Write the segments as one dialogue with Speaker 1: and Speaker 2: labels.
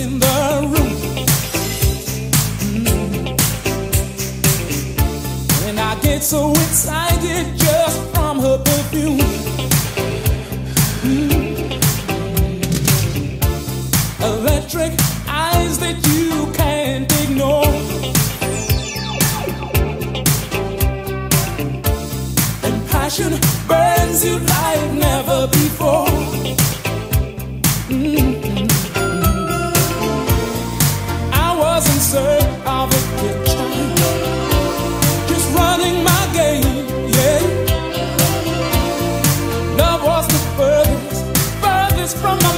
Speaker 1: in the room. Mm. And I get so excited just from her perfume. Mm. Electric eyes that you can't ignore. And passion burns you like now. from my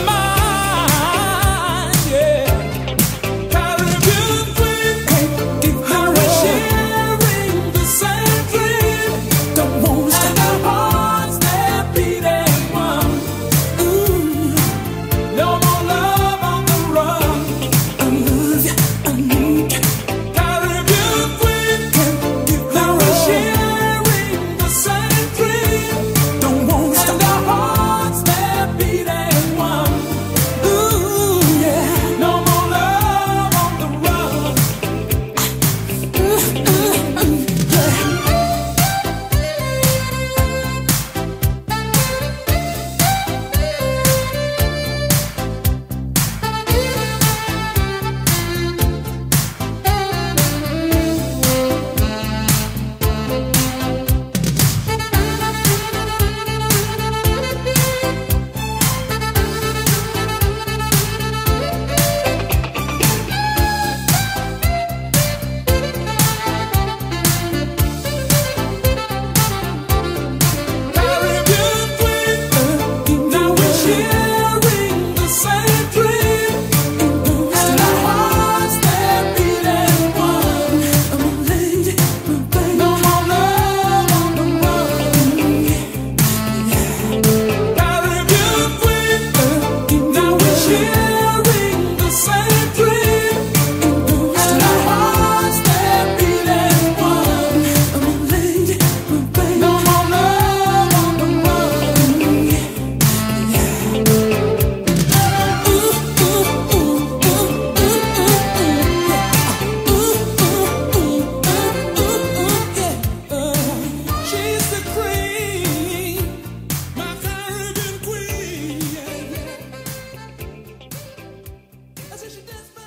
Speaker 1: Deixa desse